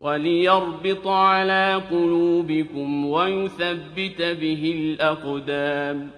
وَلِيَرْبِطَ عَلَىٰ قُلُوبِكُمْ وَيُثَبِّتَ بِهِ الْأَقْدَامَ.